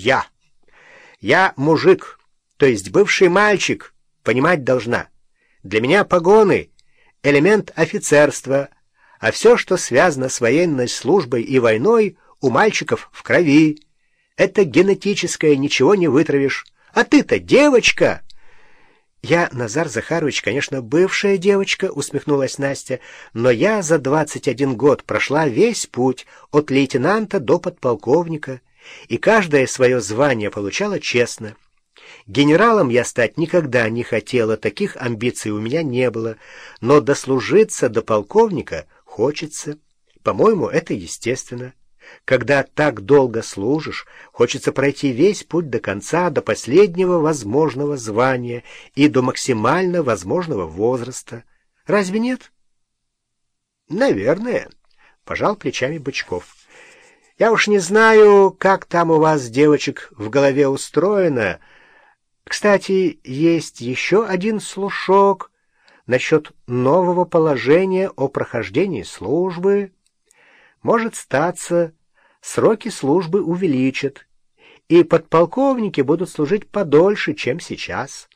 я. Я мужик, то есть бывший мальчик, понимать должна. Для меня погоны — элемент офицерства, а все, что связано с военной службой и войной, у мальчиков в крови. Это генетическое, ничего не вытравишь. А ты-то девочка!» «Я, Назар Захарович, конечно, бывшая девочка», — усмехнулась Настя, «но я за двадцать один год прошла весь путь от лейтенанта до подполковника, и каждое свое звание получала честно. Генералом я стать никогда не хотела, таких амбиций у меня не было, но дослужиться до полковника хочется. По-моему, это естественно». Когда так долго служишь, хочется пройти весь путь до конца, до последнего возможного звания и до максимально возможного возраста. Разве нет? Наверное, — пожал плечами Бычков. Я уж не знаю, как там у вас, девочек, в голове устроено. Кстати, есть еще один слушок насчет нового положения о прохождении службы. Может статься сроки службы увеличат, и подполковники будут служить подольше, чем сейчас.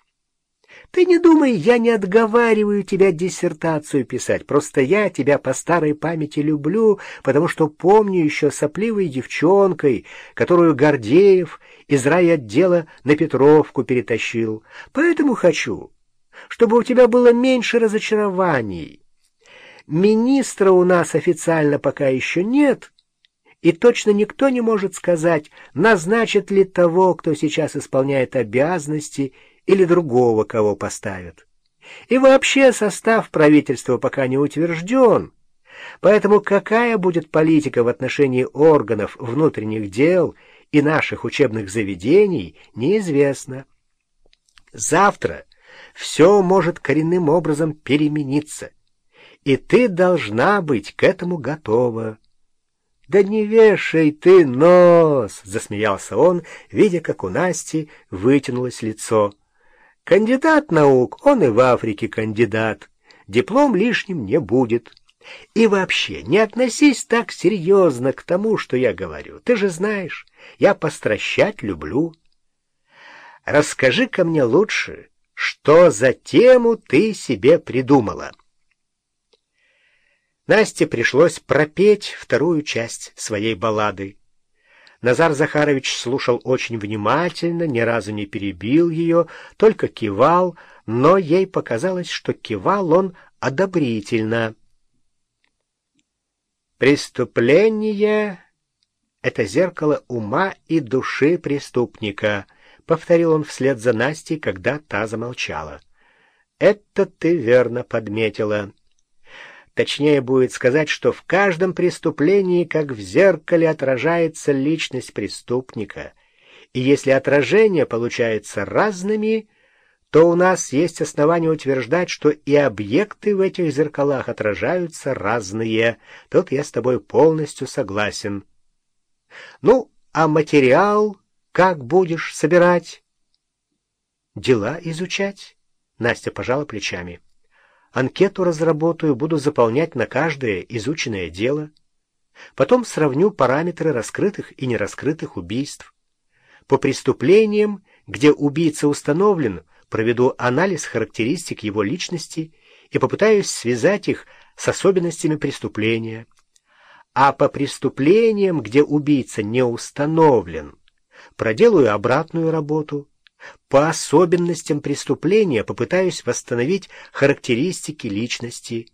Ты не думай, я не отговариваю тебя диссертацию писать, просто я тебя по старой памяти люблю, потому что помню еще сопливой девчонкой, которую Гордеев из райотдела на Петровку перетащил. Поэтому хочу, чтобы у тебя было меньше разочарований. Министра у нас официально пока еще нет, и точно никто не может сказать, назначат ли того, кто сейчас исполняет обязанности, или другого, кого поставят. И вообще состав правительства пока не утвержден, поэтому какая будет политика в отношении органов внутренних дел и наших учебных заведений, неизвестно. Завтра все может коренным образом перемениться, и ты должна быть к этому готова. «Да не вешай ты нос!» — засмеялся он, видя, как у Насти вытянулось лицо. «Кандидат наук, он и в Африке кандидат. Диплом лишним не будет. И вообще, не относись так серьезно к тому, что я говорю. Ты же знаешь, я постращать люблю. Расскажи-ка мне лучше, что за тему ты себе придумала?» Насте пришлось пропеть вторую часть своей баллады. Назар Захарович слушал очень внимательно, ни разу не перебил ее, только кивал, но ей показалось, что кивал он одобрительно. «Преступление — это зеркало ума и души преступника», — повторил он вслед за Настей, когда та замолчала. «Это ты верно подметила». Точнее будет сказать, что в каждом преступлении, как в зеркале, отражается личность преступника. И если отражения получаются разными, то у нас есть основания утверждать, что и объекты в этих зеркалах отражаются разные. Тут я с тобой полностью согласен. Ну, а материал как будешь собирать? Дела изучать? Настя пожала плечами. Анкету разработаю, буду заполнять на каждое изученное дело. Потом сравню параметры раскрытых и нераскрытых убийств. По преступлениям, где убийца установлен, проведу анализ характеристик его личности и попытаюсь связать их с особенностями преступления. А по преступлениям, где убийца не установлен, проделаю обратную работу – по особенностям преступления попытаюсь восстановить характеристики личности,